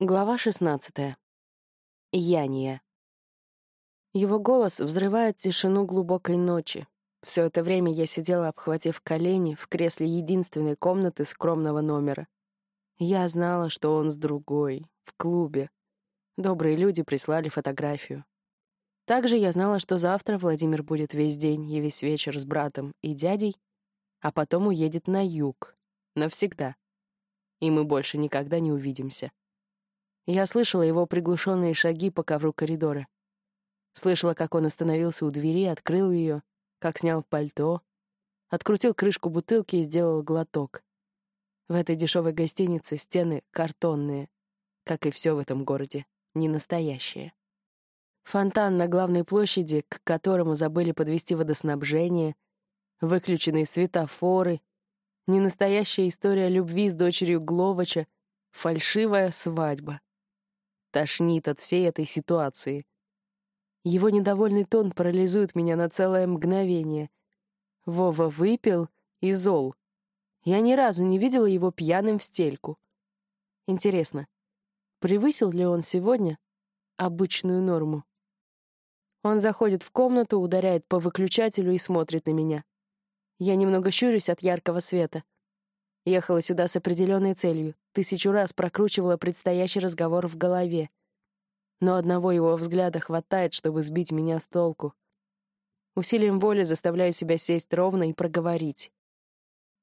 Глава 16. Яния. Его голос взрывает тишину глубокой ночи. Все это время я сидела, обхватив колени, в кресле единственной комнаты скромного номера. Я знала, что он с другой, в клубе. Добрые люди прислали фотографию. Также я знала, что завтра Владимир будет весь день и весь вечер с братом и дядей, а потом уедет на юг. Навсегда. И мы больше никогда не увидимся. Я слышала его приглушенные шаги по ковру коридора. Слышала, как он остановился у двери, открыл ее, как снял пальто, открутил крышку бутылки и сделал глоток. В этой дешевой гостинице стены картонные, как и все в этом городе, не настоящие. Фонтан на главной площади, к которому забыли подвести водоснабжение, выключенные светофоры, ненастоящая история любви с дочерью Гловача, фальшивая свадьба. Тошнит от всей этой ситуации. Его недовольный тон парализует меня на целое мгновение. Вова выпил и зол. Я ни разу не видела его пьяным в стельку. Интересно, превысил ли он сегодня обычную норму? Он заходит в комнату, ударяет по выключателю и смотрит на меня. Я немного щурюсь от яркого света. Ехала сюда с определенной целью, тысячу раз прокручивала предстоящий разговор в голове. Но одного его взгляда хватает, чтобы сбить меня с толку. Усилием воли заставляю себя сесть ровно и проговорить.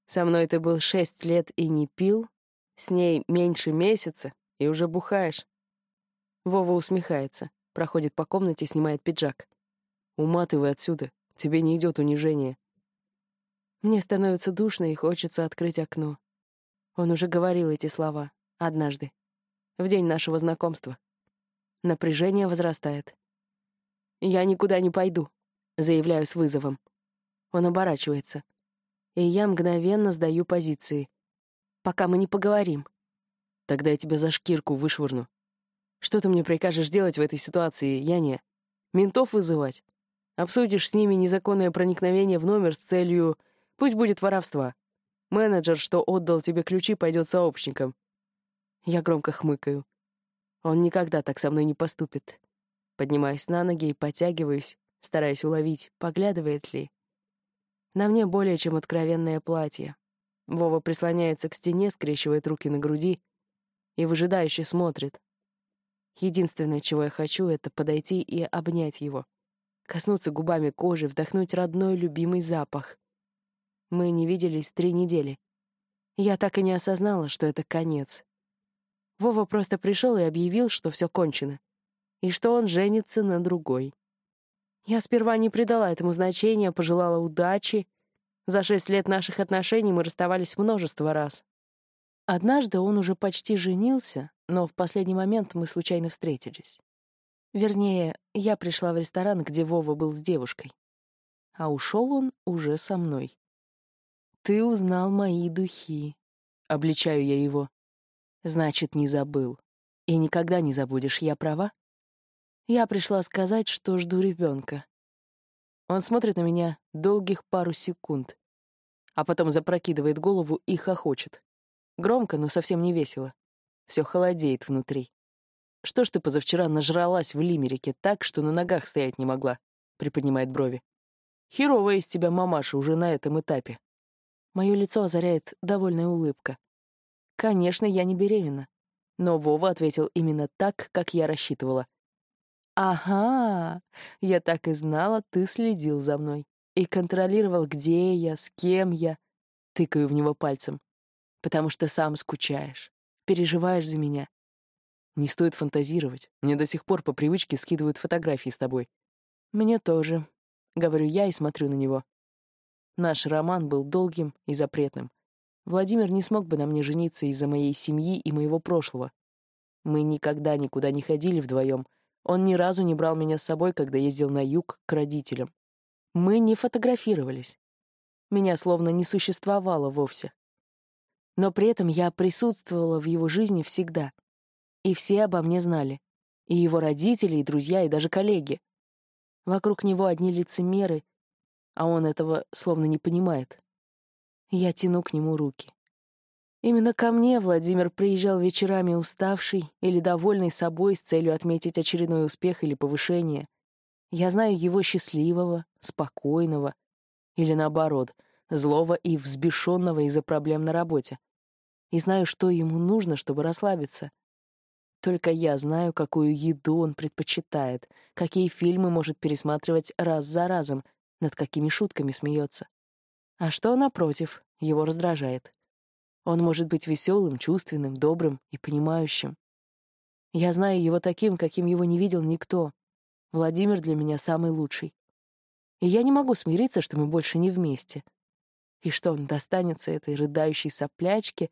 Со мной ты был шесть лет и не пил, с ней меньше месяца и уже бухаешь. Вова усмехается, проходит по комнате, снимает пиджак. Уматывай отсюда, тебе не идет унижение. Мне становится душно и хочется открыть окно. Он уже говорил эти слова. Однажды. В день нашего знакомства. Напряжение возрастает. «Я никуда не пойду», — заявляю с вызовом. Он оборачивается. И я мгновенно сдаю позиции. «Пока мы не поговорим». «Тогда я тебя за шкирку вышвырну. Что ты мне прикажешь делать в этой ситуации, Яне? Ментов вызывать? Обсудишь с ними незаконное проникновение в номер с целью Пусть будет воровство. Менеджер, что отдал тебе ключи, пойдет сообщником. Я громко хмыкаю. Он никогда так со мной не поступит. Поднимаюсь на ноги и потягиваюсь, стараясь уловить, поглядывает ли. На мне более чем откровенное платье. Вова прислоняется к стене, скрещивает руки на груди и выжидающе смотрит. Единственное, чего я хочу, это подойти и обнять его. Коснуться губами кожи, вдохнуть родной любимый запах. Мы не виделись три недели. Я так и не осознала, что это конец. Вова просто пришел и объявил, что все кончено, и что он женится на другой. Я сперва не придала этому значения, пожелала удачи. За шесть лет наших отношений мы расставались множество раз. Однажды он уже почти женился, но в последний момент мы случайно встретились. Вернее, я пришла в ресторан, где Вова был с девушкой. А ушел он уже со мной. «Ты узнал мои духи», — обличаю я его. «Значит, не забыл. И никогда не забудешь, я права?» Я пришла сказать, что жду ребенка. Он смотрит на меня долгих пару секунд, а потом запрокидывает голову и хохочет. Громко, но совсем не весело. Все холодеет внутри. «Что ж ты позавчера нажралась в лимерике так, что на ногах стоять не могла?» — приподнимает брови. «Херовая из тебя мамаша уже на этом этапе». Мое лицо озаряет довольная улыбка. Конечно, я не беременна. Но Вова ответил именно так, как я рассчитывала. «Ага, я так и знала, ты следил за мной. И контролировал, где я, с кем я». Тыкаю в него пальцем. «Потому что сам скучаешь, переживаешь за меня». «Не стоит фантазировать. Мне до сих пор по привычке скидывают фотографии с тобой». «Мне тоже», — говорю я и смотрю на него. Наш роман был долгим и запретным. Владимир не смог бы на мне жениться из-за моей семьи и моего прошлого. Мы никогда никуда не ходили вдвоем. Он ни разу не брал меня с собой, когда ездил на юг к родителям. Мы не фотографировались. Меня словно не существовало вовсе. Но при этом я присутствовала в его жизни всегда. И все обо мне знали. И его родители, и друзья, и даже коллеги. Вокруг него одни лицемеры, а он этого словно не понимает. Я тяну к нему руки. Именно ко мне Владимир приезжал вечерами уставший или довольный собой с целью отметить очередной успех или повышение. Я знаю его счастливого, спокойного или, наоборот, злого и взбешенного из-за проблем на работе. И знаю, что ему нужно, чтобы расслабиться. Только я знаю, какую еду он предпочитает, какие фильмы может пересматривать раз за разом, над какими шутками смеется. А что, напротив, его раздражает. Он может быть веселым, чувственным, добрым и понимающим. Я знаю его таким, каким его не видел никто. Владимир для меня самый лучший. И я не могу смириться, что мы больше не вместе. И что он достанется этой рыдающей соплячке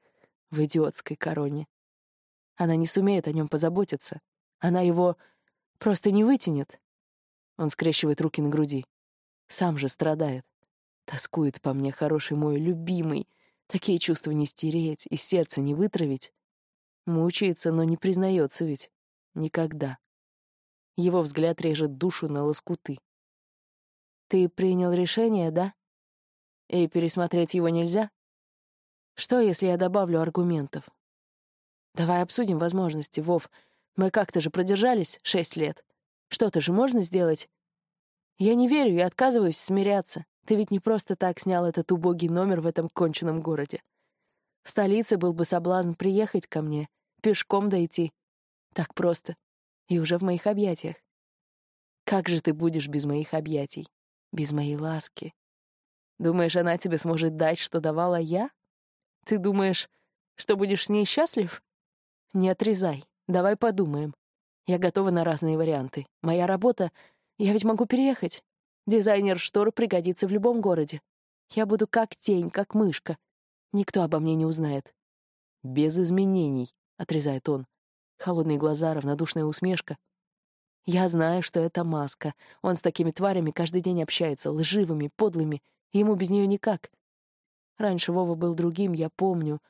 в идиотской короне. Она не сумеет о нем позаботиться. Она его просто не вытянет. Он скрещивает руки на груди. Сам же страдает. Тоскует по мне хороший мой любимый — Такие чувства не стереть и сердце не вытравить. Мучается, но не признается ведь. Никогда. Его взгляд режет душу на лоскуты. «Ты принял решение, да? И пересмотреть его нельзя? Что, если я добавлю аргументов? Давай обсудим возможности, Вов. Мы как-то же продержались шесть лет. Что-то же можно сделать? Я не верю и отказываюсь смиряться. Ты ведь не просто так снял этот убогий номер в этом конченном городе. В столице был бы соблазн приехать ко мне, пешком дойти. Так просто. И уже в моих объятиях. Как же ты будешь без моих объятий? Без моей ласки? Думаешь, она тебе сможет дать, что давала я? Ты думаешь, что будешь с ней счастлив? Не отрезай. Давай подумаем. Я готова на разные варианты. Моя работа... Я ведь могу переехать. Дизайнер штор пригодится в любом городе. Я буду как тень, как мышка. Никто обо мне не узнает. Без изменений, — отрезает он. Холодные глаза, равнодушная усмешка. Я знаю, что это маска. Он с такими тварями каждый день общается, лживыми, подлыми. Ему без нее никак. Раньше Вова был другим, я помню.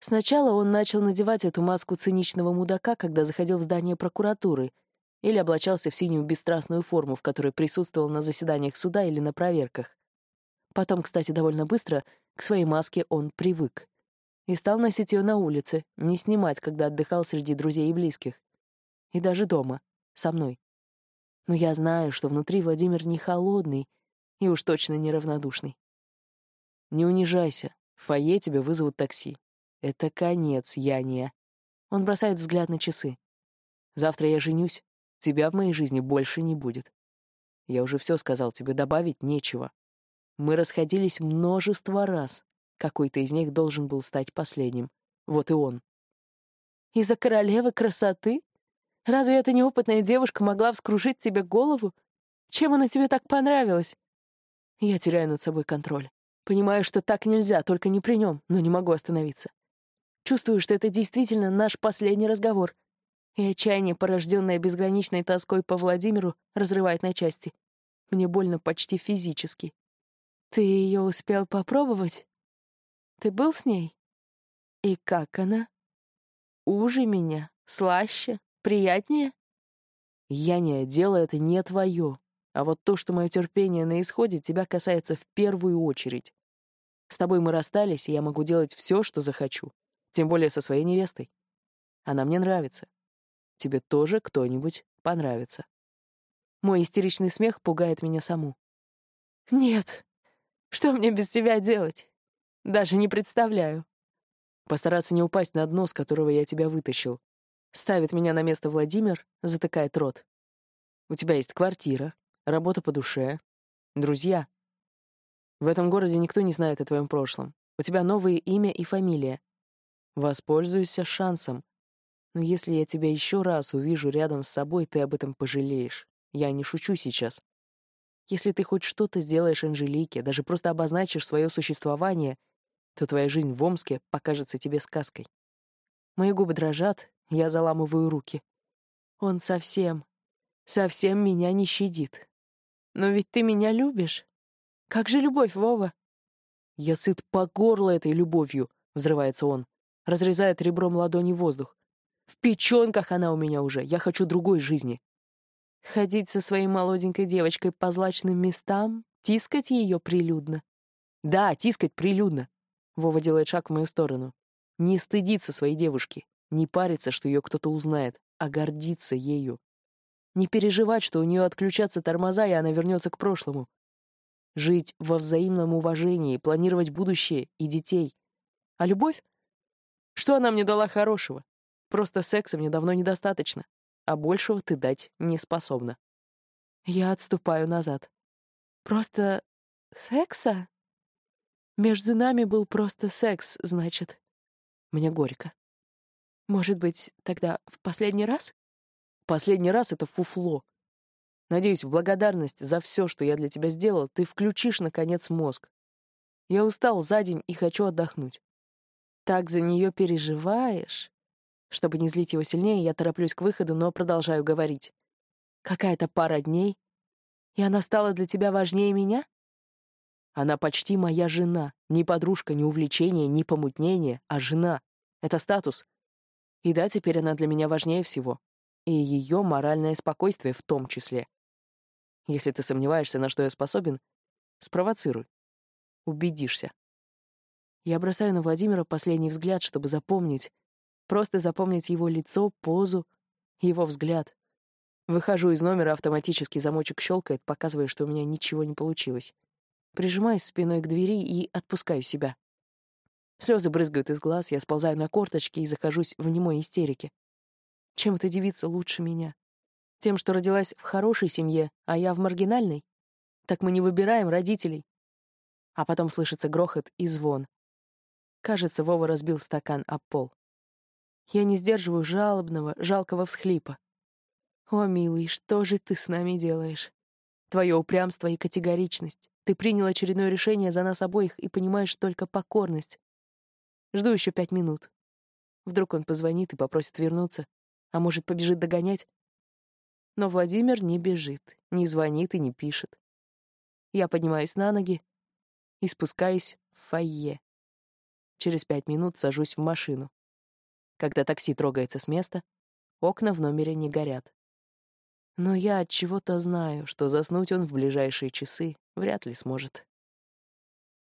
Сначала он начал надевать эту маску циничного мудака, когда заходил в здание прокуратуры — или облачался в синюю бесстрастную форму, в которой присутствовал на заседаниях суда или на проверках. Потом, кстати, довольно быстро к своей маске он привык. И стал носить ее на улице, не снимать, когда отдыхал среди друзей и близких. И даже дома, со мной. Но я знаю, что внутри Владимир не холодный и уж точно неравнодушный. Не унижайся, в фойе тебя вызовут такси. Это конец, Яния. Он бросает взгляд на часы. Завтра я женюсь. Тебя в моей жизни больше не будет. Я уже все сказал, тебе добавить нечего. Мы расходились множество раз. Какой-то из них должен был стать последним. Вот и он. Из-за королевы красоты? Разве эта неопытная девушка могла вскружить тебе голову? Чем она тебе так понравилась? Я теряю над собой контроль. Понимаю, что так нельзя, только не при нем, но не могу остановиться. Чувствую, что это действительно наш последний разговор и отчаяние, порожденное безграничной тоской по Владимиру, разрывает на части. Мне больно почти физически. Ты ее успел попробовать? Ты был с ней? И как она? Уже меня? Слаще? Приятнее? Яня, дело это не твое. А вот то, что мое терпение на исходе, тебя касается в первую очередь. С тобой мы расстались, и я могу делать все, что захочу. Тем более со своей невестой. Она мне нравится тебе тоже кто-нибудь понравится. Мой истеричный смех пугает меня саму. Нет, что мне без тебя делать? Даже не представляю. Постараться не упасть на дно, с которого я тебя вытащил. Ставит меня на место Владимир, затыкает рот. У тебя есть квартира, работа по душе, друзья. В этом городе никто не знает о твоем прошлом. У тебя новое имя и фамилия. Воспользуйся шансом. Но если я тебя еще раз увижу рядом с собой, ты об этом пожалеешь. Я не шучу сейчас. Если ты хоть что-то сделаешь Анжелике, даже просто обозначишь свое существование, то твоя жизнь в Омске покажется тебе сказкой. Мои губы дрожат, я заламываю руки. Он совсем, совсем меня не щадит. Но ведь ты меня любишь. Как же любовь, Вова? Я сыт по горло этой любовью, взрывается он, разрезает ребром ладони воздух. В печенках она у меня уже. Я хочу другой жизни. Ходить со своей молоденькой девочкой по злачным местам, тискать ее прилюдно. Да, тискать прилюдно. Вова делает шаг в мою сторону. Не стыдиться своей девушки, не париться, что ее кто-то узнает, а гордиться ею. Не переживать, что у нее отключатся тормоза, и она вернется к прошлому. Жить во взаимном уважении, планировать будущее и детей. А любовь? Что она мне дала хорошего? Просто секса мне давно недостаточно, а большего ты дать не способна. Я отступаю назад. Просто секса? Между нами был просто секс, значит. Мне горько. Может быть, тогда в последний раз? Последний раз — это фуфло. Надеюсь, в благодарность за все, что я для тебя сделал, ты включишь, наконец, мозг. Я устал за день и хочу отдохнуть. Так за нее переживаешь? Чтобы не злить его сильнее, я тороплюсь к выходу, но продолжаю говорить. Какая-то пара дней, и она стала для тебя важнее меня? Она почти моя жена. Ни подружка, ни увлечение, ни помутнение, а жена. Это статус. И да, теперь она для меня важнее всего. И ее моральное спокойствие в том числе. Если ты сомневаешься, на что я способен, спровоцируй. Убедишься. Я бросаю на Владимира последний взгляд, чтобы запомнить. Просто запомнить его лицо, позу, его взгляд. Выхожу из номера, автоматический замочек щелкает, показывая, что у меня ничего не получилось. Прижимаюсь спиной к двери и отпускаю себя. Слезы брызгают из глаз, я сползаю на корточки и захожусь в немой истерике. Чем эта девица лучше меня? Тем, что родилась в хорошей семье, а я в маргинальной? Так мы не выбираем родителей. А потом слышится грохот и звон. Кажется, Вова разбил стакан об пол. Я не сдерживаю жалобного, жалкого всхлипа. О, милый, что же ты с нами делаешь? Твое упрямство и категоричность. Ты принял очередное решение за нас обоих и понимаешь только покорность. Жду еще пять минут. Вдруг он позвонит и попросит вернуться, а может, побежит догонять. Но Владимир не бежит, не звонит и не пишет. Я поднимаюсь на ноги и спускаюсь в фойе. Через пять минут сажусь в машину. Когда такси трогается с места, окна в номере не горят. Но я от чего-то знаю, что заснуть он в ближайшие часы вряд ли сможет.